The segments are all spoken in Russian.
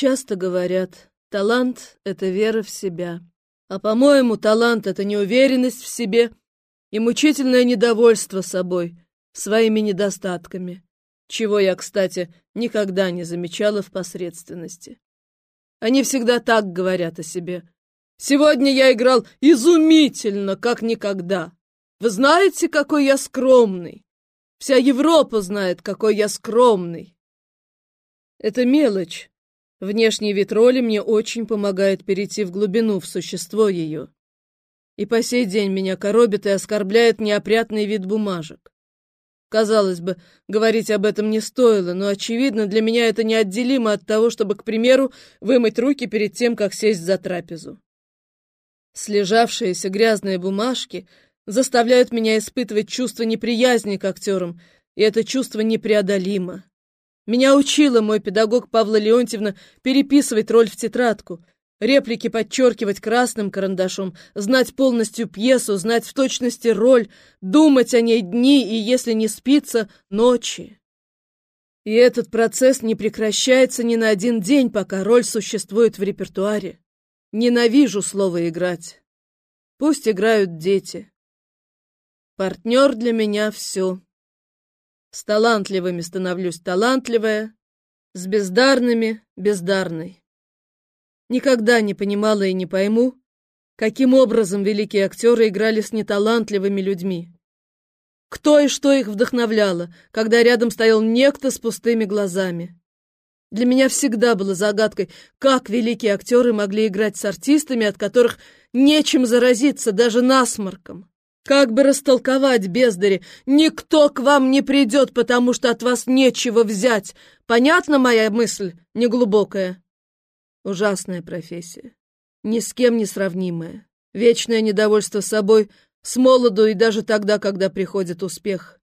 Часто говорят, талант — это вера в себя. А, по-моему, талант — это неуверенность в себе и мучительное недовольство собой, своими недостатками, чего я, кстати, никогда не замечала в посредственности. Они всегда так говорят о себе. Сегодня я играл изумительно, как никогда. Вы знаете, какой я скромный. Вся Европа знает, какой я скромный. Это мелочь. Внешний вид роли мне очень помогает перейти в глубину, в существо ее. И по сей день меня коробит и оскорбляет неопрятный вид бумажек. Казалось бы, говорить об этом не стоило, но, очевидно, для меня это неотделимо от того, чтобы, к примеру, вымыть руки перед тем, как сесть за трапезу. Слежавшиеся грязные бумажки заставляют меня испытывать чувство неприязни к актерам, и это чувство непреодолимо. Меня учила мой педагог Павла Леонтьевна переписывать роль в тетрадку, реплики подчеркивать красным карандашом, знать полностью пьесу, знать в точности роль, думать о ней дни и, если не спится, ночи. И этот процесс не прекращается ни на один день, пока роль существует в репертуаре. Ненавижу слово «играть». Пусть играют дети. Партнер для меня все. С талантливыми становлюсь талантливая, с бездарными — бездарной. Никогда не понимала и не пойму, каким образом великие актеры играли с неталантливыми людьми. Кто и что их вдохновляло, когда рядом стоял некто с пустыми глазами. Для меня всегда было загадкой, как великие актеры могли играть с артистами, от которых нечем заразиться даже насморком. Как бы растолковать, бездари, никто к вам не придет, потому что от вас нечего взять. Понятна моя мысль, неглубокая? Ужасная профессия, ни с кем не сравнимая. Вечное недовольство собой, с молоду и даже тогда, когда приходит успех.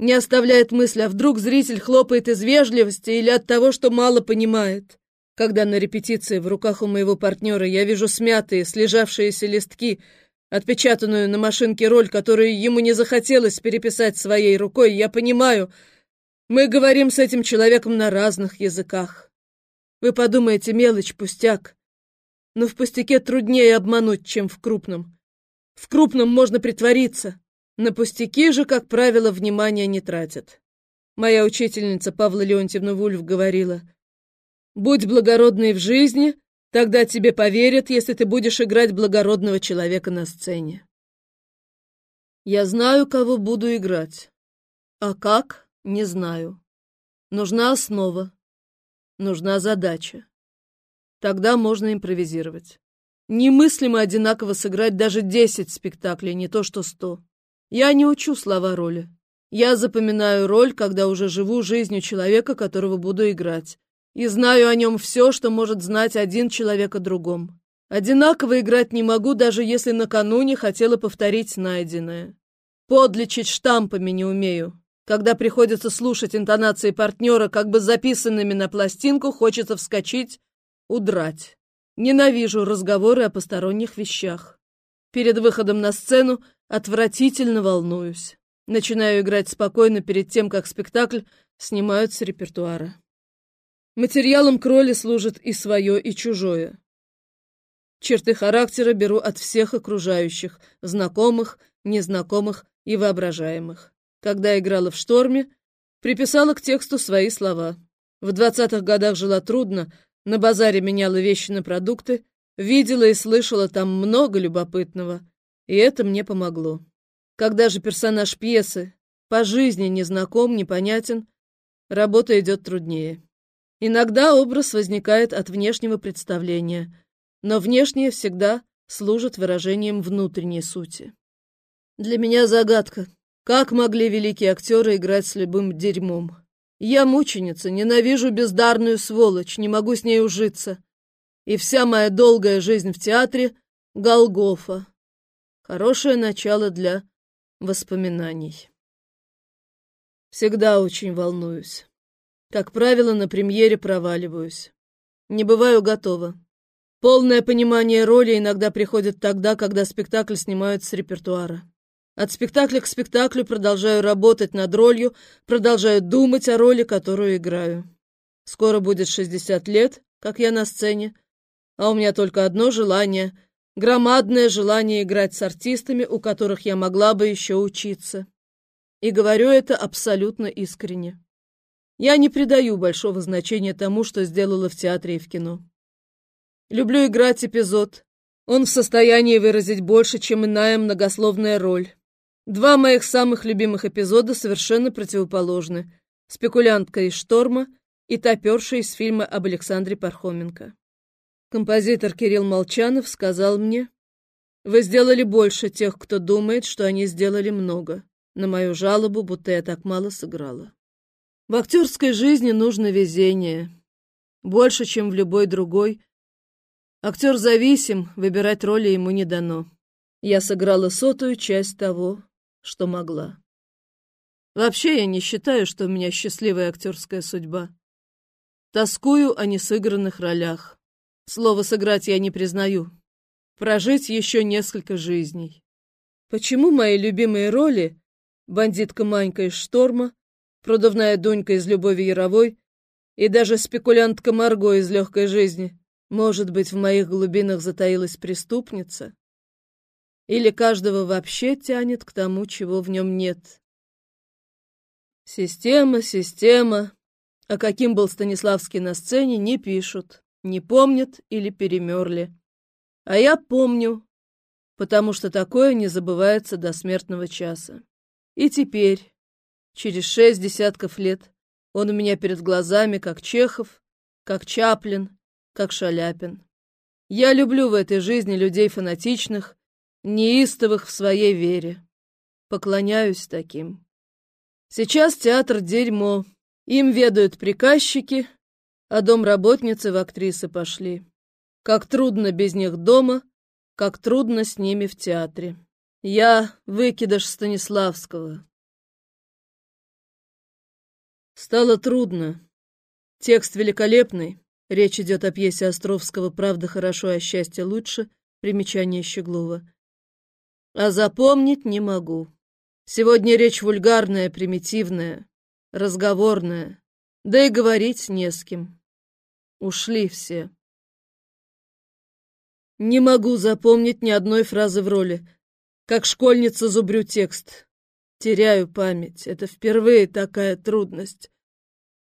Не оставляет мысль, а вдруг зритель хлопает из вежливости или от того, что мало понимает. Когда на репетиции в руках у моего партнера я вижу смятые, слежавшиеся листки — отпечатанную на машинке роль, которую ему не захотелось переписать своей рукой, я понимаю, мы говорим с этим человеком на разных языках. Вы подумаете, мелочь, пустяк. Но в пустяке труднее обмануть, чем в крупном. В крупном можно притвориться. На пустяки же, как правило, внимания не тратят. Моя учительница Павла Леонтьевна Вульф говорила, «Будь благородной в жизни, Тогда тебе поверят, если ты будешь играть благородного человека на сцене. Я знаю, кого буду играть. А как, не знаю. Нужна основа. Нужна задача. Тогда можно импровизировать. Немыслимо одинаково сыграть даже десять спектаклей, не то что сто. Я не учу слова роли. Я запоминаю роль, когда уже живу жизнью человека, которого буду играть и знаю о нем все, что может знать один человек о другом. Одинаково играть не могу, даже если накануне хотела повторить найденное. Подлечить штампами не умею. Когда приходится слушать интонации партнера, как бы записанными на пластинку, хочется вскочить, удрать. Ненавижу разговоры о посторонних вещах. Перед выходом на сцену отвратительно волнуюсь. Начинаю играть спокойно перед тем, как спектакль снимают с репертуара. Материалом к роли служит и свое, и чужое. Черты характера беру от всех окружающих, знакомых, незнакомых и воображаемых. Когда играла в «Шторме», приписала к тексту свои слова. В двадцатых годах жила трудно, на базаре меняла вещи на продукты, видела и слышала там много любопытного, и это мне помогло. Когда же персонаж пьесы по жизни незнаком, непонятен, работа идет труднее. Иногда образ возникает от внешнего представления, но внешнее всегда служит выражением внутренней сути. Для меня загадка, как могли великие актеры играть с любым дерьмом. Я мученица, ненавижу бездарную сволочь, не могу с ней ужиться. И вся моя долгая жизнь в театре — Голгофа. Хорошее начало для воспоминаний. Всегда очень волнуюсь. Как правило, на премьере проваливаюсь. Не бываю готова. Полное понимание роли иногда приходит тогда, когда спектакль снимают с репертуара. От спектакля к спектаклю продолжаю работать над ролью, продолжаю думать о роли, которую играю. Скоро будет 60 лет, как я на сцене, а у меня только одно желание — громадное желание играть с артистами, у которых я могла бы еще учиться. И говорю это абсолютно искренне. Я не придаю большого значения тому, что сделала в театре и в кино. Люблю играть эпизод. Он в состоянии выразить больше, чем иная многословная роль. Два моих самых любимых эпизода совершенно противоположны. «Спекулянтка из шторма» и «Топерша» из фильма об Александре Пархоменко. Композитор Кирилл Молчанов сказал мне, «Вы сделали больше тех, кто думает, что они сделали много» на мою жалобу, будто я так мало сыграла. В актерской жизни нужно везение. Больше, чем в любой другой. Актер зависим, выбирать роли ему не дано. Я сыграла сотую часть того, что могла. Вообще я не считаю, что у меня счастливая актерская судьба. Тоскую о несыгранных ролях. Слово «сыграть» я не признаю. Прожить еще несколько жизней. Почему мои любимые роли бандитка Манька из «Шторма», продувная Дунька из «Любови Яровой» и даже спекулянтка Марго из «Легкой жизни». Может быть, в моих глубинах затаилась преступница? Или каждого вообще тянет к тому, чего в нем нет? Система, система. А каким был Станиславский на сцене, не пишут, не помнят или перемерли. А я помню, потому что такое не забывается до смертного часа. И теперь, через шесть десятков лет, он у меня перед глазами, как Чехов, как Чаплин, как Шаляпин. Я люблю в этой жизни людей фанатичных, неистовых в своей вере. Поклоняюсь таким. Сейчас театр — дерьмо. Им ведают приказчики, а домработницы в актрисы пошли. Как трудно без них дома, как трудно с ними в театре. Я выкидыш Станиславского. Стало трудно. Текст великолепный. Речь идет о пьесе Островского «Правда хорошо, а счастье лучше». Примечание Щеглова. А запомнить не могу. Сегодня речь вульгарная, примитивная, разговорная. Да и говорить не с кем. Ушли все. Не могу запомнить ни одной фразы в роли. Как школьница зубрю текст. Теряю память. Это впервые такая трудность.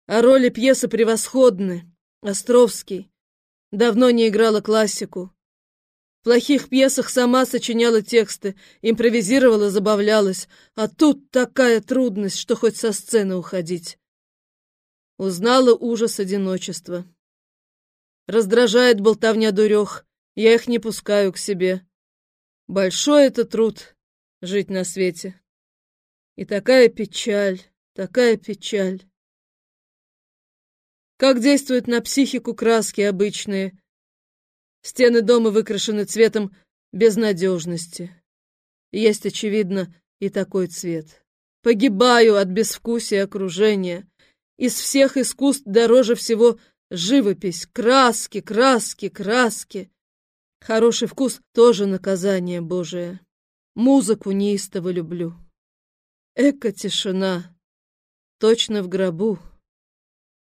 А роли пьесы превосходны. Островский. Давно не играла классику. В плохих пьесах сама сочиняла тексты, импровизировала, забавлялась. А тут такая трудность, что хоть со сцены уходить. Узнала ужас одиночества. Раздражает болтовня дурех. Я их не пускаю к себе. Большой это труд — жить на свете. И такая печаль, такая печаль. Как действуют на психику краски обычные. Стены дома выкрашены цветом безнадежности. Есть, очевидно, и такой цвет. Погибаю от безвкусия окружения. Из всех искусств дороже всего живопись, краски, краски, краски. Хороший вкус тоже наказание Божие. Музыку неистово люблю. Эка тишина. Точно в гробу.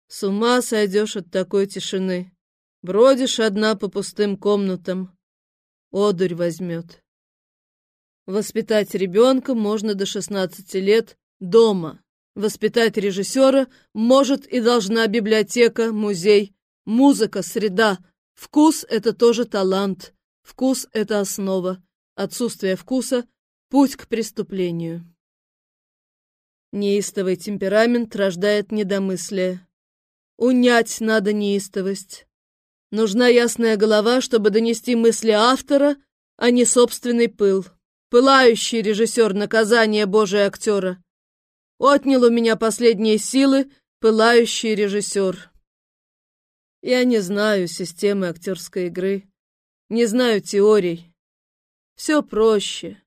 С ума сойдешь от такой тишины. Бродишь одна по пустым комнатам. Одурь возьмет. Воспитать ребенка можно до 16 лет дома. Воспитать режиссера может и должна библиотека, музей, музыка, среда, Вкус — это тоже талант. Вкус — это основа. Отсутствие вкуса — путь к преступлению. Неистовый темперамент рождает недомыслие. Унять надо неистовость. Нужна ясная голова, чтобы донести мысли автора, а не собственный пыл. Пылающий режиссер наказания Божия актера. Отнял у меня последние силы пылающий режиссер. Я не знаю системы актерской игры, не знаю теорий. Все проще.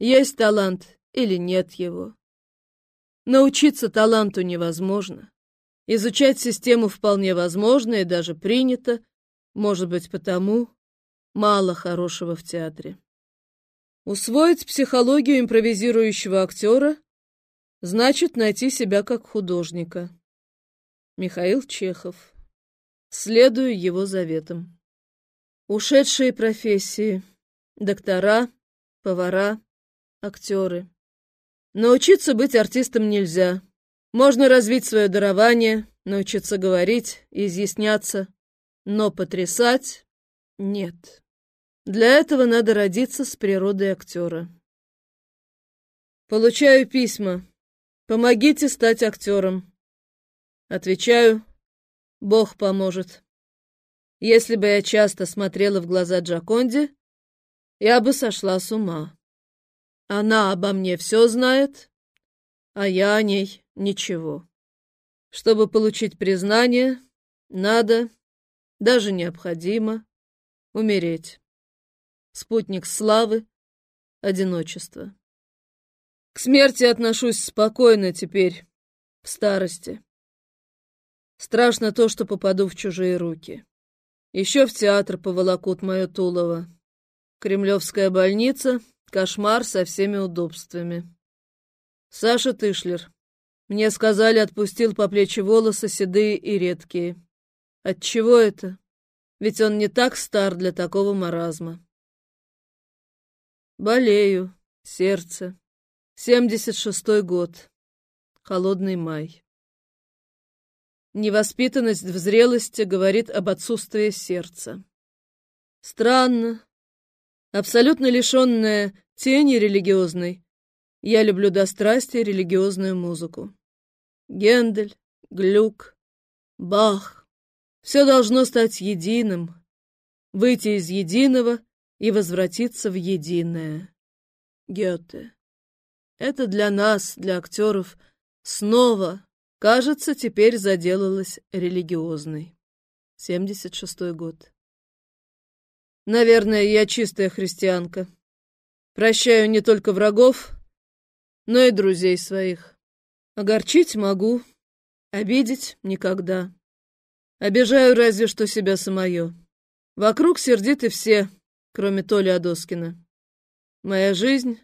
Есть талант или нет его. Научиться таланту невозможно. Изучать систему вполне возможно и даже принято, может быть, потому мало хорошего в театре. Усвоить психологию импровизирующего актера значит найти себя как художника. Михаил Чехов следую его заветам. Ушедшие профессии. Доктора, повара, актеры. Научиться быть артистом нельзя. Можно развить свое дарование, научиться говорить, изъясняться, но потрясать — нет. Для этого надо родиться с природой актера. Получаю письма. Помогите стать актером. Отвечаю, Бог поможет. Если бы я часто смотрела в глаза Джаконде, я бы сошла с ума. Она обо мне все знает, а я о ней ничего. Чтобы получить признание, надо, даже необходимо, умереть. Спутник славы, одиночество. К смерти отношусь спокойно теперь, в старости. Страшно то, что попаду в чужие руки. Еще в театр поволокут мое Тулово. Кремлевская больница — кошмар со всеми удобствами. Саша Тышлер. Мне сказали, отпустил по плечи волосы седые и редкие. Отчего это? Ведь он не так стар для такого маразма. Болею. Сердце. Семьдесят шестой год. Холодный май. Невоспитанность в зрелости говорит об отсутствии сердца. Странно. Абсолютно лишенная тени религиозной, я люблю до страсти религиозную музыку. Гендель, Глюк, Бах. Все должно стать единым, выйти из единого и возвратиться в единое. Гёте. Это для нас, для актеров, снова Кажется, теперь заделалась религиозной. 76-й год. Наверное, я чистая христианка. Прощаю не только врагов, но и друзей своих. Огорчить могу, обидеть никогда. Обижаю разве что себя самое. Вокруг сердиты все, кроме Толи Адоскина. Моя жизнь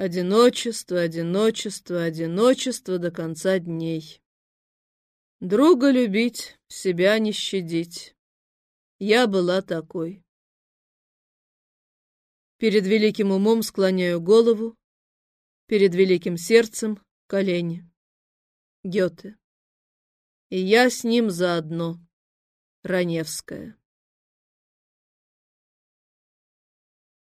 Одиночество, одиночество, одиночество до конца дней. Друга любить, себя не щадить. Я была такой. Перед великим умом склоняю голову, перед великим сердцем — колени. Гёте. И я с ним заодно. Раневская.